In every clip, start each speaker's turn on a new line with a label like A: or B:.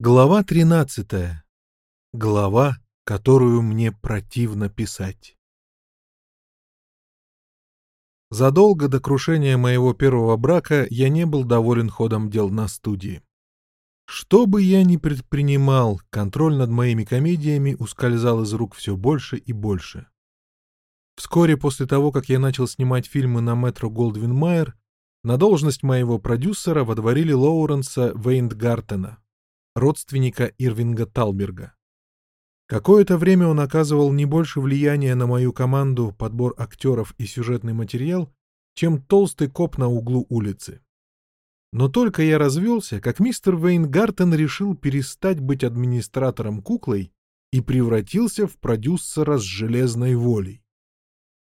A: Глава 13. Глава, которую мне противно писать. Задолго до крушения моего первого брака я не был доволен ходом дел на студии. Что бы я ни предпринимал, контроль над моими комедиями ускользал из рук все больше и больше. Вскоре после того, как я начал снимать фильмы на метро Голдвин Майер, на должность моего продюсера водворили Лоуренса Вейндгартена, родственника Ирвинга Талберга. Какое-то время он оказывал не больше влияния на мою команду, подбор актеров и сюжетный материал, чем толстый коп на углу улицы. Но только я развелся, как мистер Вейнгартен решил перестать быть администратором куклой и превратился в продюсера с железной волей.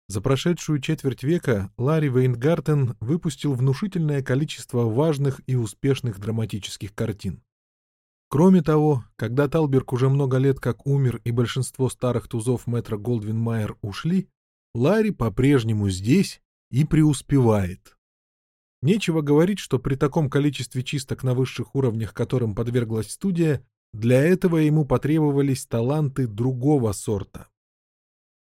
A: За прошедшую четверть века Ларри Вейнгартен выпустил внушительное количество важных и успешных драматических картин. Кроме того, когда Талберг уже много лет как умер и большинство старых тузов метро Голдвин Майер ушли, Ларри по-прежнему здесь и преуспевает. Нечего говорить, что при таком количестве чисток на высших уровнях, которым подверглась студия, для этого ему потребовались таланты другого сорта.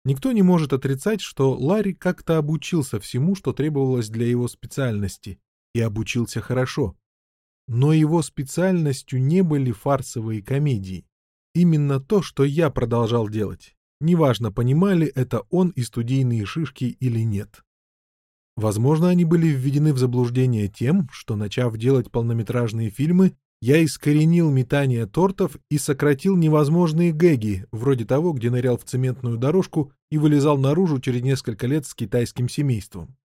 A: Никто не может отрицать, что Ларри как-то обучился всему, что требовалось для его специальности, и обучился хорошо. Но его специальностью не были фарсовые комедии. Именно то, что я продолжал делать. Неважно, понимали это он и студийные шишки или нет. Возможно, они были введены в заблуждение тем, что, начав делать полнометражные фильмы, я искоренил метание тортов и сократил невозможные гэги, вроде того, где нырял в цементную дорожку и вылезал наружу через несколько лет с китайским семейством.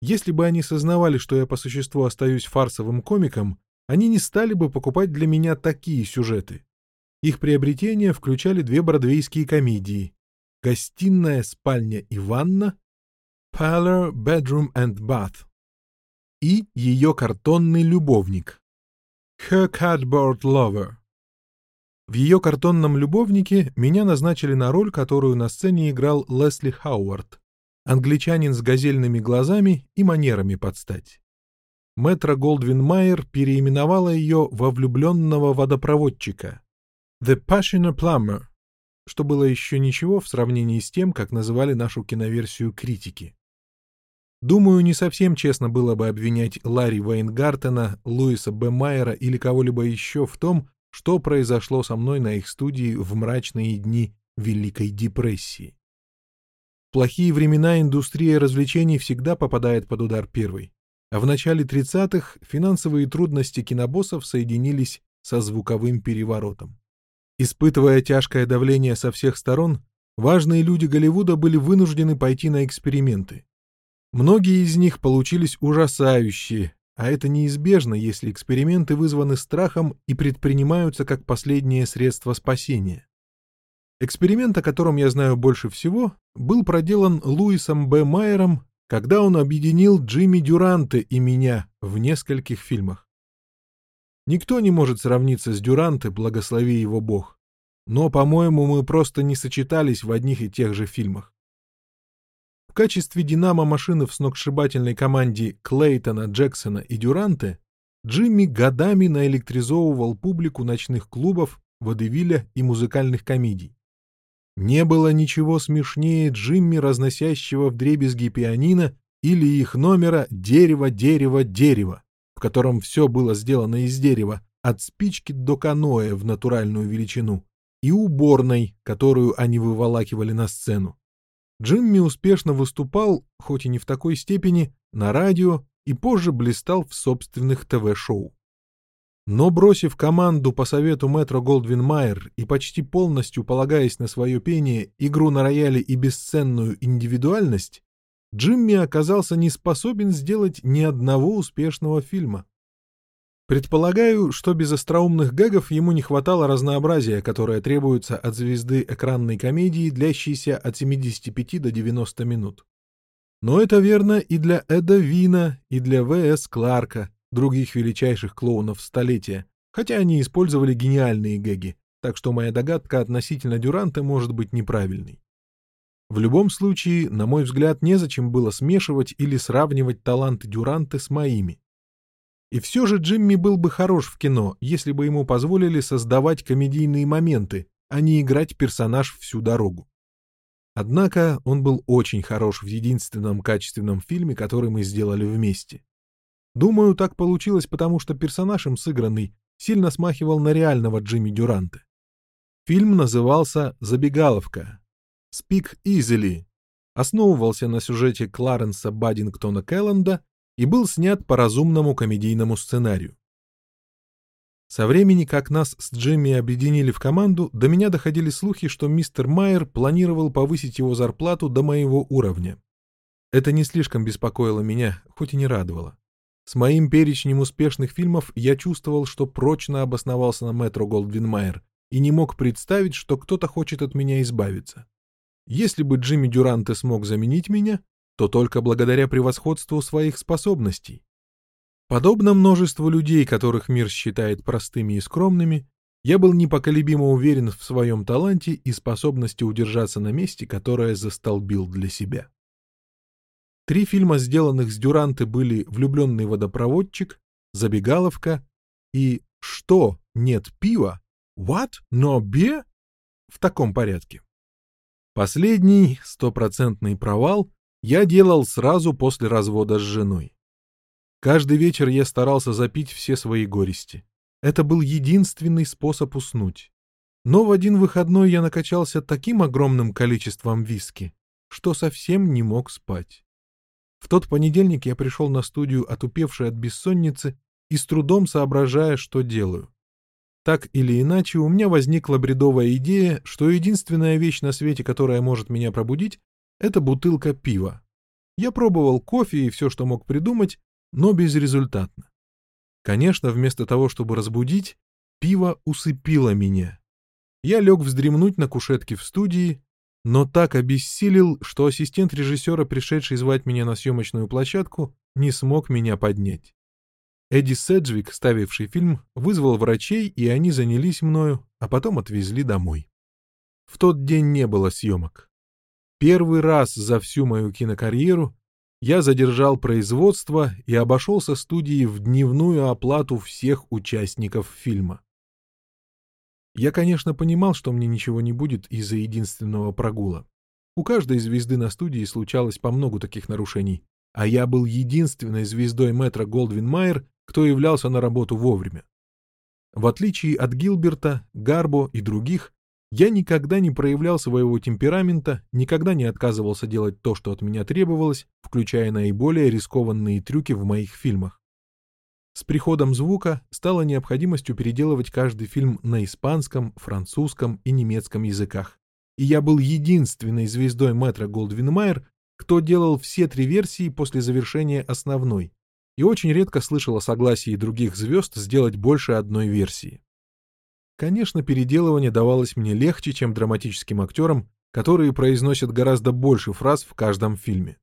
A: Если бы они сознавали, что я по существу остаюсь фарсовым комиком, они не стали бы покупать для меня такие сюжеты. Их приобретения включали две бродвейские комедии «Гостиная, спальня и ванна», «Parlor, Bedroom and Bath» и ее картонный любовник «Her Cardboard Lover». В ее картонном любовнике меня назначили на роль, которую на сцене играл Лесли Хауард, Англичанин с газельными глазами и манерами под стать. Мэтра Голдвин Майер переименовала ее во влюбленного водопроводчика «The Passionate Plumber», что было еще ничего в сравнении с тем, как называли нашу киноверсию критики. Думаю, не совсем честно было бы обвинять Ларри Вейнгартена, Луиса Б. Майера или кого-либо еще в том, что произошло со мной на их студии в мрачные дни Великой депрессии плохие времена индустрия развлечений всегда попадает под удар первой. А в начале 30-х финансовые трудности кинобоссов соединились со звуковым переворотом. Испытывая тяжкое давление со всех сторон, важные люди Голливуда были вынуждены пойти на эксперименты. Многие из них получились ужасающие, а это неизбежно, если эксперименты вызваны страхом и предпринимаются как последнее средство спасения. Эксперимент, о котором я знаю больше всего, был проделан Луисом Б. Майером, когда он объединил Джимми Дюранте и меня в нескольких фильмах. Никто не может сравниться с Дюранте, благослови его Бог. Но, по-моему, мы просто не сочетались в одних и тех же фильмах. В качестве динамо-машины в сногсшибательной команде Клейтона, Джексона и Дюранте Джимми годами наэлектризовывал публику ночных клубов, водевиля и музыкальных комедий. Не было ничего смешнее Джимми, разносящего вдребезги пианино, или их номера «Дерево, дерево, дерево», в котором все было сделано из дерева, от спички до каноэ в натуральную величину, и уборной, которую они выволакивали на сцену. Джимми успешно выступал, хоть и не в такой степени, на радио и позже блистал в собственных ТВ-шоу. Но бросив команду по совету мэтра Голдвин Майер и почти полностью полагаясь на свое пение, игру на рояле и бесценную индивидуальность, Джимми оказался не способен сделать ни одного успешного фильма. Предполагаю, что без остроумных гэгов ему не хватало разнообразия, которое требуется от звезды экранной комедии, длящейся от 75 до 90 минут. Но это верно и для Эда Вина, и для В.С. Кларка, других величайших клоунов столетия, хотя они использовали гениальные гэги, так что моя догадка относительно Дюранта может быть неправильной. В любом случае, на мой взгляд, незачем было смешивать или сравнивать таланты Дюранта с моими. И все же Джимми был бы хорош в кино, если бы ему позволили создавать комедийные моменты, а не играть персонаж всю дорогу. Однако он был очень хорош в единственном качественном фильме, который мы сделали вместе. Думаю, так получилось, потому что персонаж им сыгранный сильно смахивал на реального Джимми Дюранта. Фильм назывался «Забегаловка» «Speak Easily», основывался на сюжете Кларенса Баддингтона Келленда и был снят по разумному комедийному сценарию. Со времени, как нас с Джимми объединили в команду, до меня доходили слухи, что мистер Майер планировал повысить его зарплату до моего уровня. Это не слишком беспокоило меня, хоть и не радовало. С моим перечнем успешных фильмов я чувствовал, что прочно обосновался на метро Голдвин-Майер и не мог представить, что кто-то хочет от меня избавиться. Если бы Джимми Дюранте смог заменить меня, то только благодаря превосходству своих способностей. Подобно множеству людей, которых мир считает простыми и скромными, я был непоколебимо уверен в своем таланте и способности удержаться на месте, которое застолбил для себя. Три фильма, сделанных с Дюранте, были «Влюбленный водопроводчик», «Забегаловка» и «Что? Нет пива? What? No beer?» в таком порядке. Последний, стопроцентный провал, я делал сразу после развода с женой. Каждый вечер я старался запить все свои горести. Это был единственный способ уснуть. Но в один выходной я накачался таким огромным количеством виски, что совсем не мог спать. В тот понедельник я пришел на студию, отупевший от бессонницы и с трудом соображая, что делаю. Так или иначе, у меня возникла бредовая идея, что единственная вещь на свете, которая может меня пробудить, это бутылка пива. Я пробовал кофе и все, что мог придумать, но безрезультатно. Конечно, вместо того, чтобы разбудить, пиво усыпило меня. Я лег вздремнуть на кушетке в студии, но так обессилел, что ассистент режиссера, пришедший звать меня на съемочную площадку, не смог меня поднять. Эдди Седжвик, ставивший фильм, вызвал врачей, и они занялись мною, а потом отвезли домой. В тот день не было съемок. Первый раз за всю мою кинокарьеру я задержал производство и обошелся студией в дневную оплату всех участников фильма. Я, конечно, понимал, что мне ничего не будет из-за единственного прогула. У каждой звезды на студии случалось по многу таких нарушений, а я был единственной звездой метра Голдвин Майер, кто являлся на работу вовремя. В отличие от Гилберта, Гарбо и других, я никогда не проявлял своего темперамента, никогда не отказывался делать то, что от меня требовалось, включая наиболее рискованные трюки в моих фильмах. С приходом звука стала необходимостью переделывать каждый фильм на испанском, французском и немецком языках. И я был единственной звездой Метро Голдвин-Майер, кто делал все три версии после завершения основной, и очень редко слышал о согласии других звезд сделать больше одной версии. Конечно, переделывание давалось мне легче, чем драматическим актерам, которые произносят гораздо больше фраз в каждом фильме.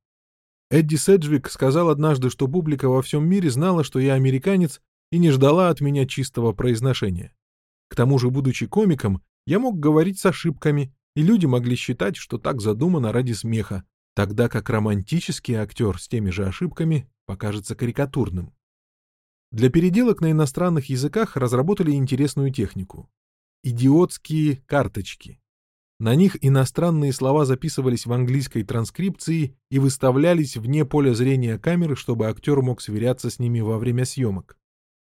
A: Эдди Седжвик сказал однажды, что публика во всем мире знала, что я американец, и не ждала от меня чистого произношения. К тому же, будучи комиком, я мог говорить с ошибками, и люди могли считать, что так задумано ради смеха, тогда как романтический актер с теми же ошибками покажется карикатурным. Для переделок на иностранных языках разработали интересную технику. Идиотские карточки. На них иностранные слова записывались в английской транскрипции и выставлялись вне поля зрения камеры, чтобы актер мог сверяться с ними во время съемок.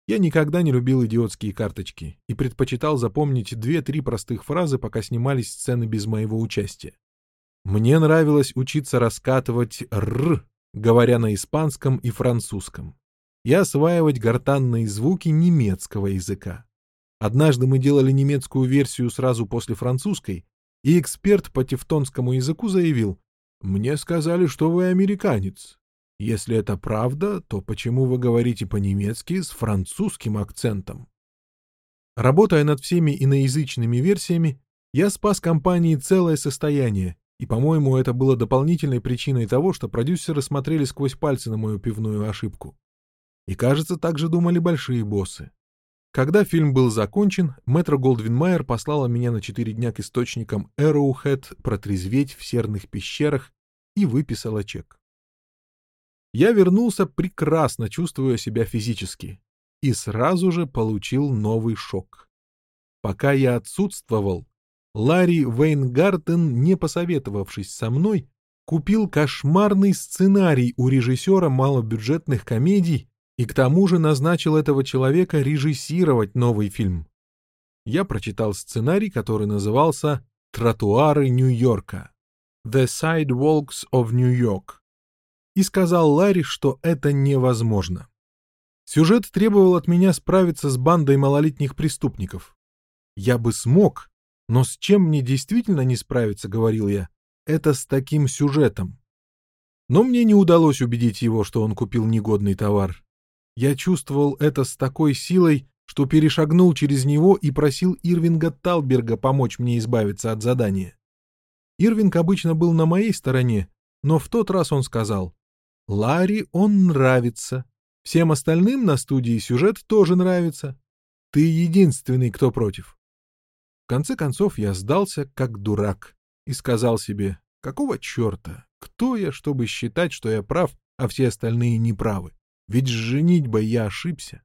A: Я никогда не любил идиотские карточки и предпочитал запомнить две-три простых фразы, пока снимались сцены без моего участия. Мне нравилось учиться раскатывать «р», говоря на испанском и французском, и осваивать гортанные звуки немецкого языка. Однажды мы делали немецкую версию сразу после французской, и эксперт по тевтонскому языку заявил, «Мне сказали, что вы американец. Если это правда, то почему вы говорите по-немецки с французским акцентом?» Работая над всеми иноязычными версиями, я спас компании целое состояние, и, по-моему, это было дополнительной причиной того, что продюсеры смотрели сквозь пальцы на мою пивную ошибку. И, кажется, так же думали большие боссы. Когда фильм был закончен, Метро Голдвин Майер послала меня на четыре дня к источникам Arrowhead протрезветь в серных пещерах и выписала чек. Я вернулся, прекрасно чувствуя себя физически, и сразу же получил новый шок. Пока я отсутствовал, Ларри Вейнгартен, не посоветовавшись со мной, купил кошмарный сценарий у режиссера малобюджетных комедий и к тому же назначил этого человека режиссировать новый фильм. Я прочитал сценарий, который назывался «Тротуары Нью-Йорка» «The Sidewalks of New York» и сказал Ларри, что это невозможно. Сюжет требовал от меня справиться с бандой малолетних преступников. Я бы смог, но с чем мне действительно не справиться, говорил я, это с таким сюжетом. Но мне не удалось убедить его, что он купил негодный товар. Я чувствовал это с такой силой, что перешагнул через него и просил Ирвинга Талберга помочь мне избавиться от задания. Ирвинг обычно был на моей стороне, но в тот раз он сказал, «Ларри он нравится. Всем остальным на студии сюжет тоже нравится. Ты единственный, кто против. В конце концов я сдался как дурак и сказал себе, какого черта, кто я, чтобы считать, что я прав, а все остальные неправы? Ведь с женитьбой я ошибся.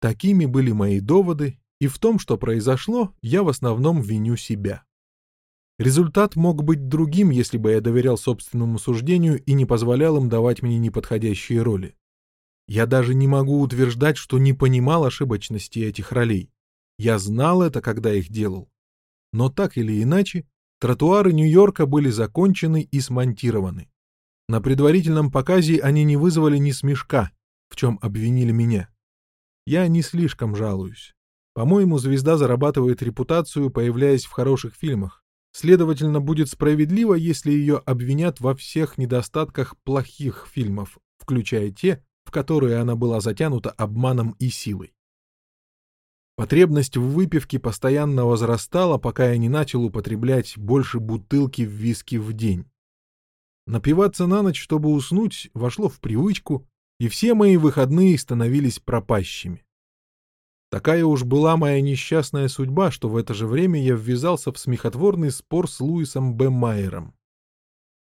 A: Такими были мои доводы, и в том, что произошло, я в основном виню себя. Результат мог быть другим, если бы я доверял собственному суждению и не позволял им давать мне неподходящие роли. Я даже не могу утверждать, что не понимал ошибочности этих ролей. Я знал это, когда их делал. Но так или иначе, тротуары Нью-Йорка были закончены и смонтированы. На предварительном показе они не вызвали ни смешка, в чем обвинили меня. Я не слишком жалуюсь. По-моему, звезда зарабатывает репутацию, появляясь в хороших фильмах. Следовательно, будет справедливо, если ее обвинят во всех недостатках плохих фильмов, включая те, в которые она была затянута обманом и силой. Потребность в выпивке постоянно возрастала, пока я не начал употреблять больше бутылки в виски в день. Напиваться на ночь, чтобы уснуть, вошло в привычку, и все мои выходные становились пропащими. Такая уж была моя несчастная судьба, что в это же время я ввязался в смехотворный спор с Луисом Б. Майером.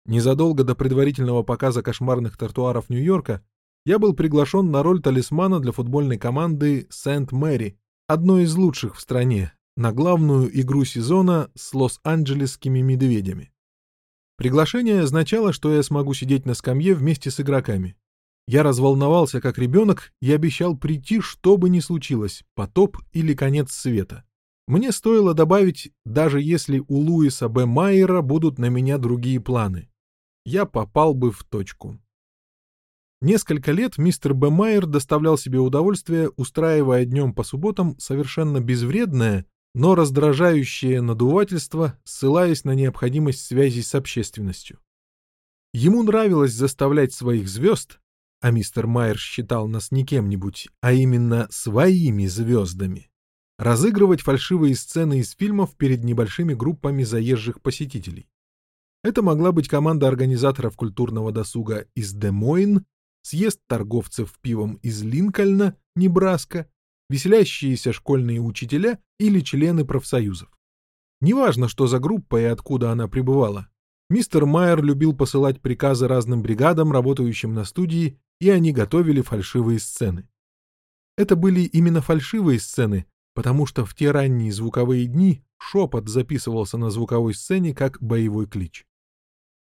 A: Незадолго до предварительного показа кошмарных тротуаров Нью-Йорка я был приглашен на роль талисмана для футбольной команды Сент-Мэри, одной из лучших в стране, на главную игру сезона с лос-анджелесскими медведями. Приглашение означало, что я смогу сидеть на скамье вместе с игроками. Я разволновался как ребенок и обещал прийти, что бы ни случилось, потоп или конец света. Мне стоило добавить, даже если у Луиса Б. Майера будут на меня другие планы. Я попал бы в точку. Несколько лет мистер Б. Майер доставлял себе удовольствие, устраивая днем по субботам совершенно безвредное, но раздражающее надувательство, ссылаясь на необходимость связи с общественностью. Ему нравилось заставлять своих звезд, а мистер Майер считал нас не кем-нибудь, а именно своими звездами, разыгрывать фальшивые сцены из фильмов перед небольшими группами заезжих посетителей. Это могла быть команда организаторов культурного досуга из Демойн съезд торговцев пивом из Линкольна, Небраска, веселящиеся школьные учителя или члены профсоюзов. Неважно, что за группа и откуда она пребывала. Мистер Майер любил посылать приказы разным бригадам, работающим на студии, и они готовили фальшивые сцены. Это были именно фальшивые сцены, потому что в те ранние звуковые дни шепот записывался на звуковой сцене как боевой клич.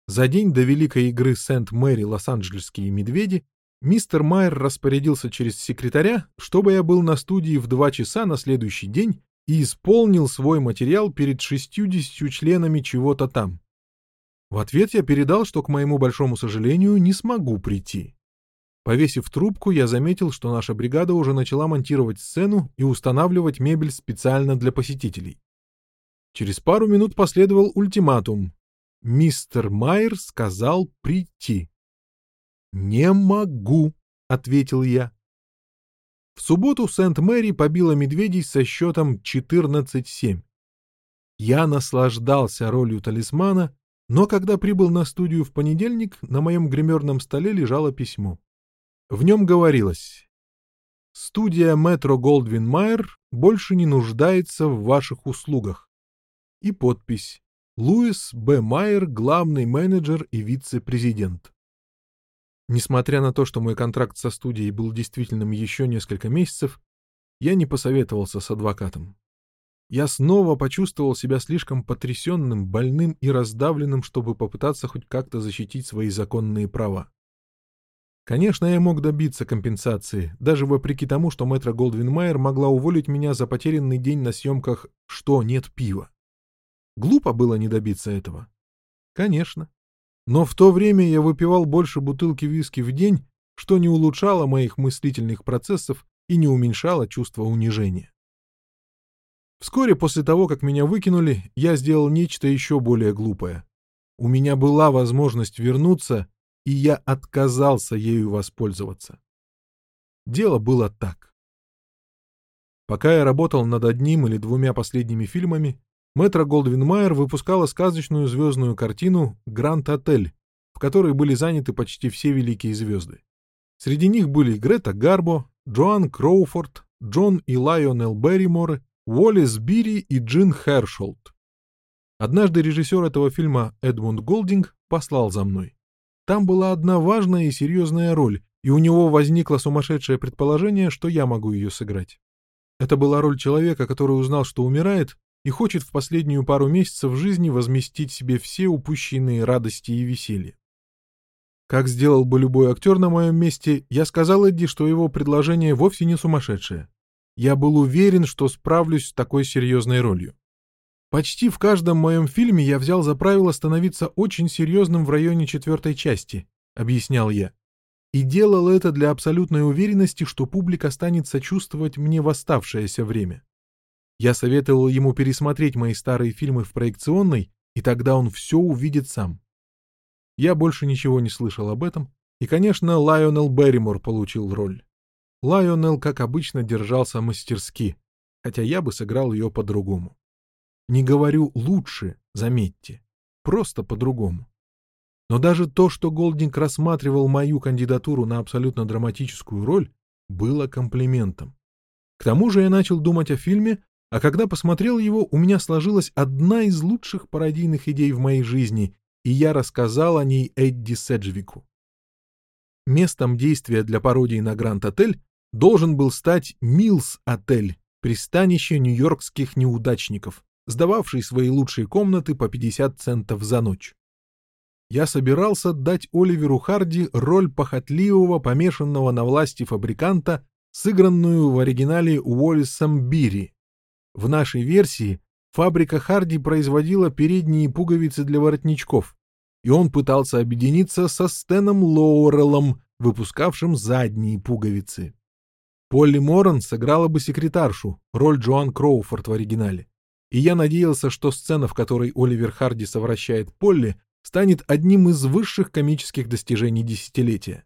A: За день до великой игры Сент-Мэри Лос-Анджелесские медведи мистер Майер распорядился через секретаря, чтобы я был на студии в два часа на следующий день и исполнил свой материал перед шестьюдесятью членами чего-то там. В ответ я передал, что, к моему большому сожалению, не смогу прийти. Повесив трубку, я заметил, что наша бригада уже начала монтировать сцену и устанавливать мебель специально для посетителей. Через пару минут последовал ультиматум Мистер Майер сказал прийти. «Не могу», — ответил я. В субботу Сент-Мэри побила медведей со счетом 14-7. Я наслаждался ролью талисмана, но когда прибыл на студию в понедельник, на моем гримерном столе лежало письмо. В нем говорилось «Студия Метро Голдвин Майер больше не нуждается в ваших услугах». И подпись Луис Б. Майер, главный менеджер и вице-президент. Несмотря на то, что мой контракт со студией был действительным еще несколько месяцев, я не посоветовался с адвокатом. Я снова почувствовал себя слишком потрясенным, больным и раздавленным, чтобы попытаться хоть как-то защитить свои законные права. Конечно, я мог добиться компенсации, даже вопреки тому, что мэтра Голдвин Майер могла уволить меня за потерянный день на съемках «Что, нет пива?». Глупо было не добиться этого. Конечно. Но в то время я выпивал больше бутылки виски в день, что не улучшало моих мыслительных процессов и не уменьшало чувство унижения. Вскоре после того, как меня выкинули, я сделал нечто еще более глупое. У меня была возможность вернуться, и я отказался ею воспользоваться. Дело было так. Пока я работал над одним или двумя последними фильмами, Метро Голдвин Майер выпускала сказочную звездную картину «Гранд Отель», в которой были заняты почти все великие звезды. Среди них были Грета Гарбо, Джоан Кроуфорд, Джон и Лайонел Берримор, Уоллес Бири и Джин Хершолт. Однажды режиссер этого фильма Эдмунд Голдинг послал за мной. Там была одна важная и серьезная роль, и у него возникло сумасшедшее предположение, что я могу ее сыграть. Это была роль человека, который узнал, что умирает, и хочет в последнюю пару месяцев жизни возместить себе все упущенные радости и веселье. Как сделал бы любой актер на моем месте, я сказал Эдди, что его предложение вовсе не сумасшедшее. Я был уверен, что справлюсь с такой серьезной ролью. Почти в каждом моем фильме я взял за правило становиться очень серьезным в районе четвертой части, объяснял я. И делал это для абсолютной уверенности, что публика станет сочувствовать мне в оставшееся время. Я советовал ему пересмотреть мои старые фильмы в проекционной, и тогда он все увидит сам. Я больше ничего не слышал об этом, и, конечно, Лайонел Берримор получил роль. Лайонел, как обычно, держался мастерски, хотя я бы сыграл ее по-другому. Не говорю «лучше», заметьте, просто по-другому. Но даже то, что Голдинг рассматривал мою кандидатуру на абсолютно драматическую роль, было комплиментом. К тому же я начал думать о фильме, а когда посмотрел его, у меня сложилась одна из лучших пародийных идей в моей жизни, и я рассказал о ней Эдди Седжвику. Местом действия для пародии на Гранд-отель должен был стать Милс-отель, пристанище нью-йоркских неудачников, сдававший свои лучшие комнаты по 50 центов за ночь. Я собирался дать Оливеру Харди роль похотливого, помешанного на власти фабриканта, сыгранную в оригинале Уоллесом Бири, в нашей версии фабрика Харди производила передние пуговицы для воротничков, и он пытался объединиться со Стеном Лоурелом, выпускавшим задние пуговицы. Полли Моран сыграла бы секретаршу, роль Джоан Кроуфорд в оригинале. И я надеялся, что сцена, в которой Оливер Харди совращает Полли, станет одним из высших комических достижений десятилетия.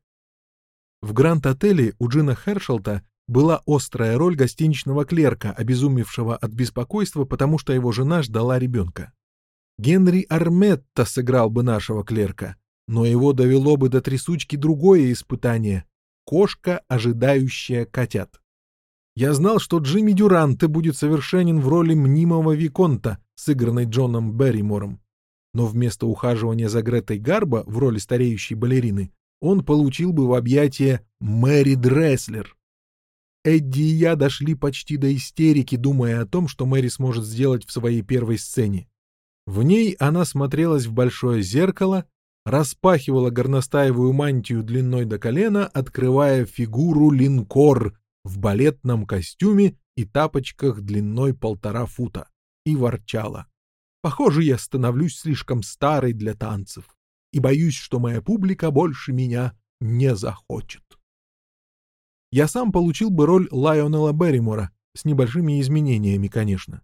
A: В Гранд-отеле у Джина Хершелта была острая роль гостиничного клерка, обезумевшего от беспокойства, потому что его жена ждала ребенка. Генри Арметта сыграл бы нашего клерка, но его довело бы до трясучки другое испытание — кошка, ожидающая котят. Я знал, что Джимми Дюранте будет совершенен в роли мнимого Виконта, сыгранной Джоном Берримором. Но вместо ухаживания за Гретой Гарбо в роли стареющей балерины он получил бы в объятия Мэри Дресслер. Эдди и я дошли почти до истерики, думая о том, что Мэри сможет сделать в своей первой сцене. В ней она смотрелась в большое зеркало, распахивала горностаевую мантию длиной до колена, открывая фигуру линкор в балетном костюме и тапочках длиной полтора фута, и ворчала. «Похоже, я становлюсь слишком старой для танцев, и боюсь, что моя публика больше меня не захочет» я сам получил бы роль Лайонела Берримора, с небольшими изменениями, конечно.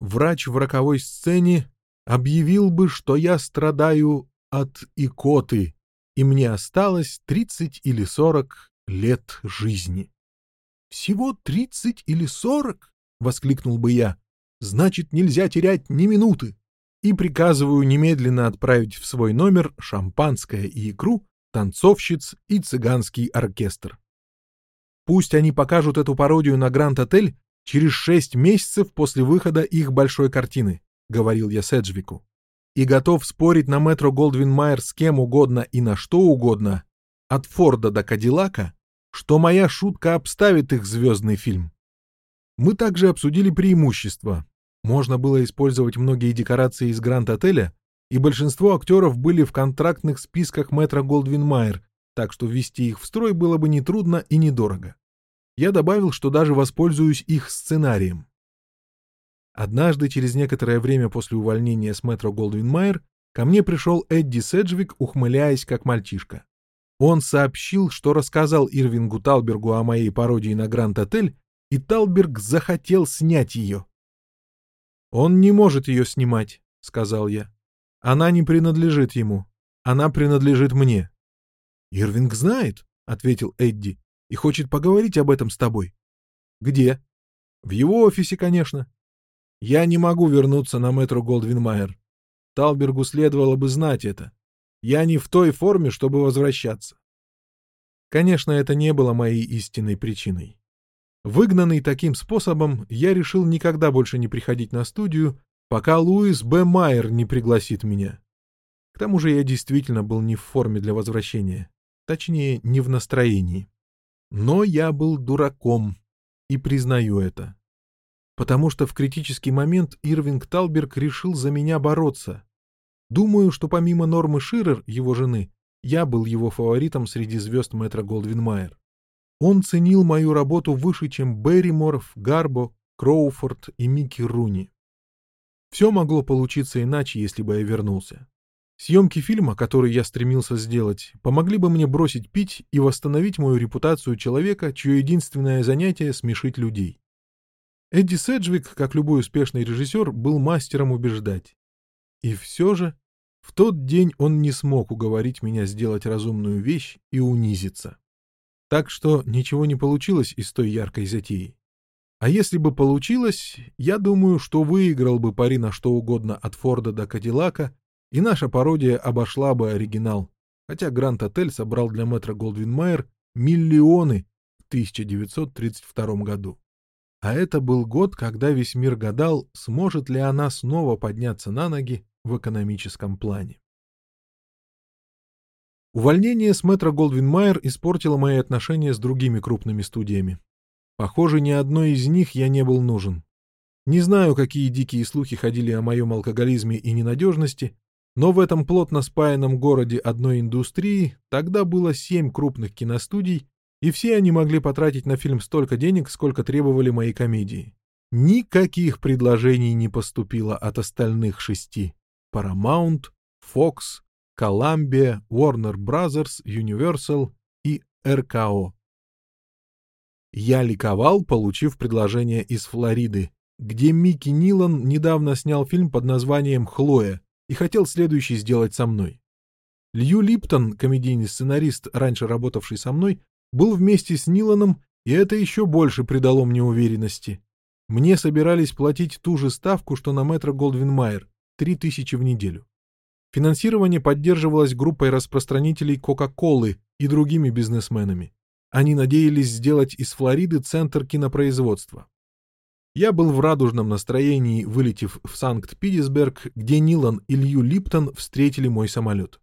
A: Врач в роковой сцене объявил бы, что я страдаю от икоты, и мне осталось 30 или 40 лет жизни. «Всего 30 или 40?» — воскликнул бы я. «Значит, нельзя терять ни минуты!» И приказываю немедленно отправить в свой номер шампанское и икру, танцовщиц и цыганский оркестр. Пусть они покажут эту пародию на Гранд-отель через шесть месяцев после выхода их большой картины, — говорил я Седжвику. И готов спорить на метро Голдвин Майер с кем угодно и на что угодно. от Форда до Кадиллака, что моя шутка обставит их звездный фильм. Мы также обсудили преимущества. Можно было использовать многие декорации из Гранд-отеля, и большинство актеров были в контрактных списках Метро Голдвин Майер, так что ввести их в строй было бы нетрудно и недорого. Я добавил, что даже воспользуюсь их сценарием. Однажды, через некоторое время после увольнения с Метро Голдвин Майер, ко мне пришел Эдди Седжвик, ухмыляясь как мальчишка. Он сообщил, что рассказал Ирвингу Талбергу о моей пародии на Гранд-отель, и Талберг захотел снять ее. «Он не может ее снимать», — сказал я. «Она не принадлежит ему. Она принадлежит мне». «Ирвинг знает», — ответил Эдди, — «и хочет поговорить об этом с тобой». «Где?» «В его офисе, конечно». «Я не могу вернуться на метро Голдвин-Майер. Талбергу следовало бы знать это. Я не в той форме, чтобы возвращаться». Конечно, это не было моей истинной причиной. Выгнанный таким способом, я решил никогда больше не приходить на студию, пока Луис Б. Майер не пригласит меня. К тому же я действительно был не в форме для возвращения. Точнее, не в настроении. Но я был дураком, и признаю это. Потому что в критический момент Ирвинг Талберг решил за меня бороться. Думаю, что помимо Нормы Ширер, его жены, я был его фаворитом среди звезд Мэтра Голдвин Майер. Он ценил мою работу выше, чем Берриморф, Гарбо, Кроуфорд и Микки Руни. Все могло получиться иначе, если бы я вернулся. Съемки фильма, который я стремился сделать, помогли бы мне бросить пить и восстановить мою репутацию человека, чье единственное занятие — смешить людей. Эдди Седжвик, как любой успешный режиссер, был мастером убеждать. И все же, в тот день он не смог уговорить меня сделать разумную вещь и унизиться. Так что ничего не получилось из той яркой затеи. А если бы получилось, я думаю, что выиграл бы пари на что угодно от Форда до Кадиллака, и наша пародия обошла бы оригинал, хотя Гранд Отель собрал для метро Голдвин Майер миллионы в 1932 году. А это был год, когда весь мир гадал, сможет ли она снова подняться на ноги в экономическом плане. Увольнение с метро Голдвин Майер испортило мои отношения с другими крупными студиями. Похоже, ни одной из них я не был нужен. Не знаю, какие дикие слухи ходили о моем алкоголизме и ненадежности, но в этом плотно спаянном городе одной индустрии тогда было семь крупных киностудий, и все они могли потратить на фильм столько денег, сколько требовали мои комедии. Никаких предложений не поступило от остальных шести. Paramount, Fox, Columbia, Warner Brothers, Universal и РКО. Я ликовал, получив предложение из Флориды, где Микки Нилан недавно снял фильм под названием «Хлоя» и хотел следующий сделать со мной. Лью Липтон, комедийный сценарист, раньше работавший со мной, был вместе с Ниланом, и это еще больше придало мне уверенности. Мне собирались платить ту же ставку, что на метро Голдвин Майер — 3000 в неделю. Финансирование поддерживалось группой распространителей Кока-Колы и другими бизнесменами. Они надеялись сделать из Флориды центр кинопроизводства. Я был в радужном настроении, вылетев в Санкт-Петербург, где Нилан и Лью Липтон встретили мой самолет.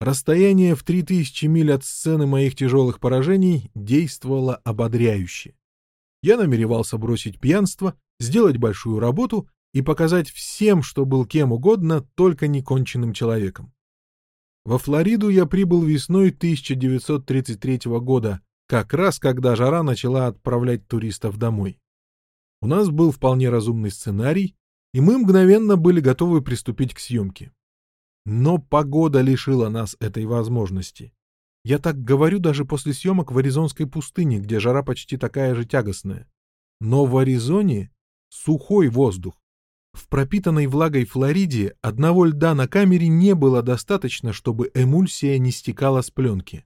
A: Расстояние в 3000 миль от сцены моих тяжелых поражений действовало ободряюще. Я намеревался бросить пьянство, сделать большую работу и показать всем, что был кем угодно, только не конченным человеком. Во Флориду я прибыл весной 1933 года, как раз когда жара начала отправлять туристов домой. У нас был вполне разумный сценарий, и мы мгновенно были готовы приступить к съемке. Но погода лишила нас этой возможности. Я так говорю даже после съемок в Аризонской пустыне, где жара почти такая же тягостная. Но в Аризоне сухой воздух, в пропитанной влагой Флориде одного льда на камере не было достаточно, чтобы эмульсия не стекала с пленки.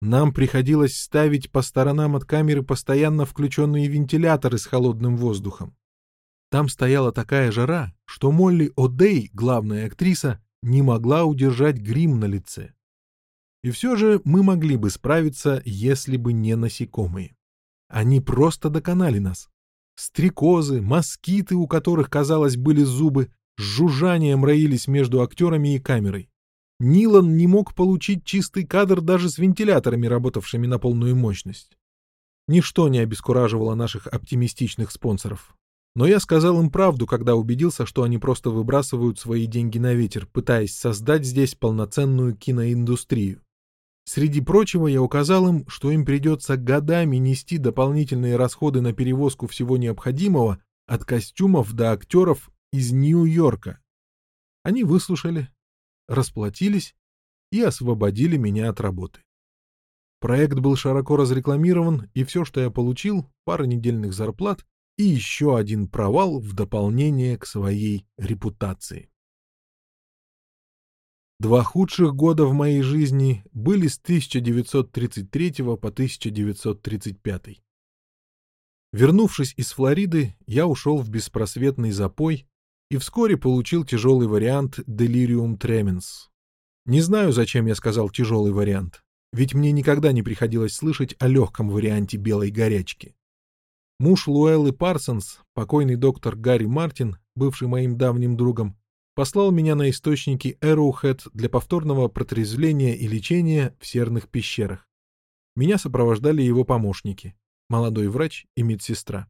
A: Нам приходилось ставить по сторонам от камеры постоянно включенные вентиляторы с холодным воздухом. Там стояла такая жара, что Молли О'Дей, главная актриса, не могла удержать грим на лице. И все же мы могли бы справиться, если бы не насекомые. Они просто доконали нас. Стрекозы, москиты, у которых, казалось, были зубы, с жужжанием роились между актерами и камерой. Нилан не мог получить чистый кадр даже с вентиляторами, работавшими на полную мощность. Ничто не обескураживало наших оптимистичных спонсоров. Но я сказал им правду, когда убедился, что они просто выбрасывают свои деньги на ветер, пытаясь создать здесь полноценную киноиндустрию. Среди прочего я указал им, что им придется годами нести дополнительные расходы на перевозку всего необходимого от костюмов до актеров из Нью-Йорка. Они выслушали, расплатились и освободили меня от работы. Проект был широко разрекламирован, и все, что я получил, пара недельных зарплат и еще один провал в дополнение к своей репутации. Два худших года в моей жизни были с 1933 по 1935. Вернувшись из Флориды, я ушел в беспросветный запой и вскоре получил тяжелый вариант Delirium Tremens. Не знаю, зачем я сказал тяжелый вариант, ведь мне никогда не приходилось слышать о легком варианте белой горячки. Муж Луэллы Парсонс, покойный доктор Гарри Мартин, бывший моим давним другом, послал меня на источники Arrowhead для повторного протрезвления и лечения в серных пещерах. Меня сопровождали его помощники, молодой врач и медсестра.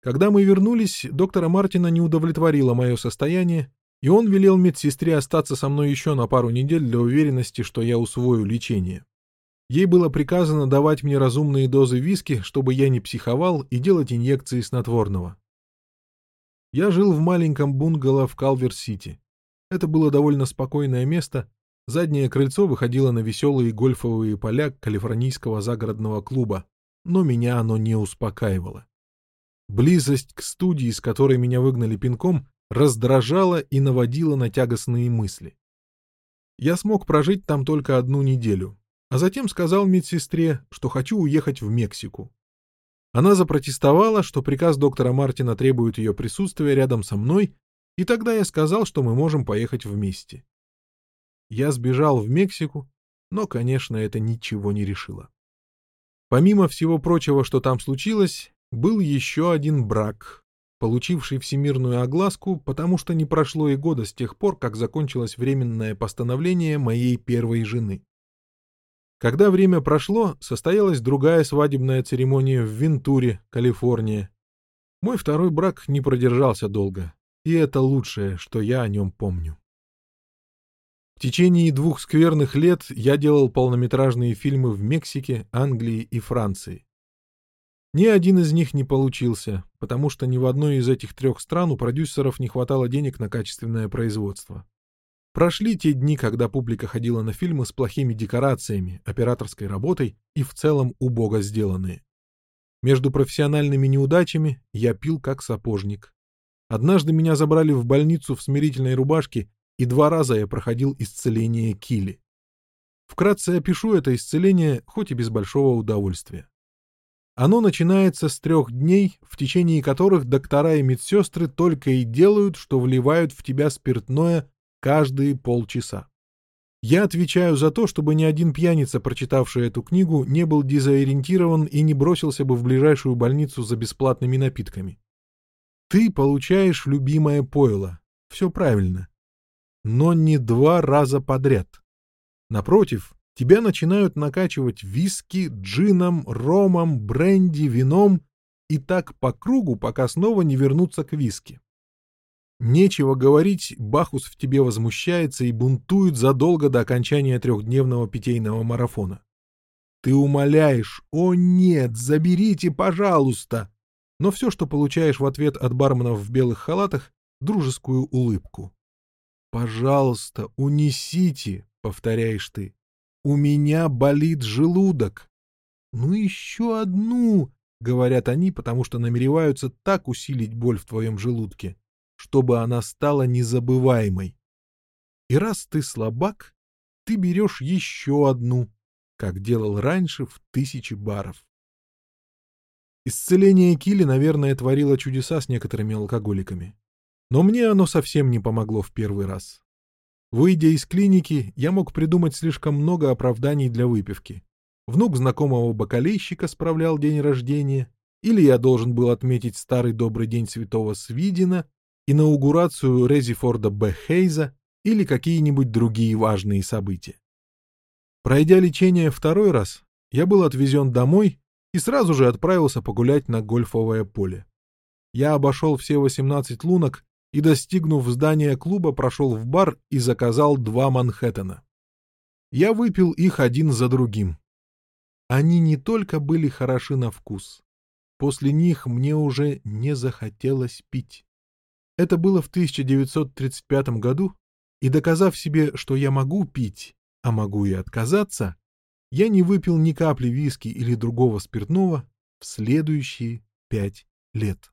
A: Когда мы вернулись, доктора Мартина не удовлетворило мое состояние, и он велел медсестре остаться со мной еще на пару недель для уверенности, что я усвою лечение. Ей было приказано давать мне разумные дозы виски, чтобы я не психовал, и делать инъекции снотворного. Я жил в маленьком бунгало в Калвер-Сити. Это было довольно спокойное место, заднее крыльцо выходило на веселые гольфовые поля калифорнийского загородного клуба, но меня оно не успокаивало. Близость к студии, с которой меня выгнали пинком, раздражала и наводила на тягостные мысли. Я смог прожить там только одну неделю, а затем сказал медсестре, что хочу уехать в Мексику. Она запротестовала, что приказ доктора Мартина требует ее присутствия рядом со мной, и тогда я сказал, что мы можем поехать вместе. Я сбежал в Мексику, но, конечно, это ничего не решило. Помимо всего прочего, что там случилось, был еще один брак, получивший всемирную огласку, потому что не прошло и года с тех пор, как закончилось временное постановление моей первой жены. Когда время прошло, состоялась другая свадебная церемония в Вентуре, Калифорния. Мой второй брак не продержался долго, и это лучшее, что я о нем помню. В течение двух скверных лет я делал полнометражные фильмы в Мексике, Англии и Франции. Ни один из них не получился, потому что ни в одной из этих трех стран у продюсеров не хватало денег на качественное производство. Прошли те дни, когда публика ходила на фильмы с плохими декорациями, операторской работой и в целом убого сделанные. Между профессиональными неудачами я пил как сапожник. Однажды меня забрали в больницу в смирительной рубашке, и два раза я проходил исцеление кили. Вкратце опишу это исцеление, хоть и без большого удовольствия. Оно начинается с трех дней, в течение которых доктора и медсестры только и делают, что вливают в тебя спиртное каждые полчаса. Я отвечаю за то, чтобы ни один пьяница, прочитавший эту книгу, не был дезориентирован и не бросился бы в ближайшую больницу за бесплатными напитками. Ты получаешь любимое пойло. Все правильно. Но не два раза подряд. Напротив, тебя начинают накачивать виски, джином, ромом, бренди, вином и так по кругу, пока снова не вернуться к виски. Нечего говорить, Бахус в тебе возмущается и бунтует задолго до окончания трехдневного питейного марафона. Ты умоляешь, о нет, заберите, пожалуйста. Но все, что получаешь в ответ от барменов в белых халатах, дружескую улыбку. «Пожалуйста, унесите», — повторяешь ты. У меня болит желудок. Ну еще одну, говорят они, потому что намереваются так усилить боль в твоем желудке, чтобы она стала незабываемой. И раз ты слабак, ты берешь еще одну, как делал раньше в тысячи баров. Исцеление Кили, наверное, творило чудеса с некоторыми алкоголиками. Но мне оно совсем не помогло в первый раз. Выйдя из клиники, я мог придумать слишком много оправданий для выпивки. Внук знакомого бакалейщика справлял день рождения, или я должен был отметить старый добрый день святого Свидина, инаугурацию Резифорда Б. Хейза, или какие-нибудь другие важные события. Пройдя лечение второй раз, я был отвезен домой и сразу же отправился погулять на гольфовое поле. Я обошел все 18 лунок и, достигнув здания клуба, прошел в бар и заказал два Манхэттена. Я выпил их один за другим. Они не только были хороши на вкус. После них мне уже не захотелось пить. Это было в 1935 году, и доказав себе, что я могу пить, а могу и отказаться, я не выпил ни капли виски или другого спиртного в следующие пять лет.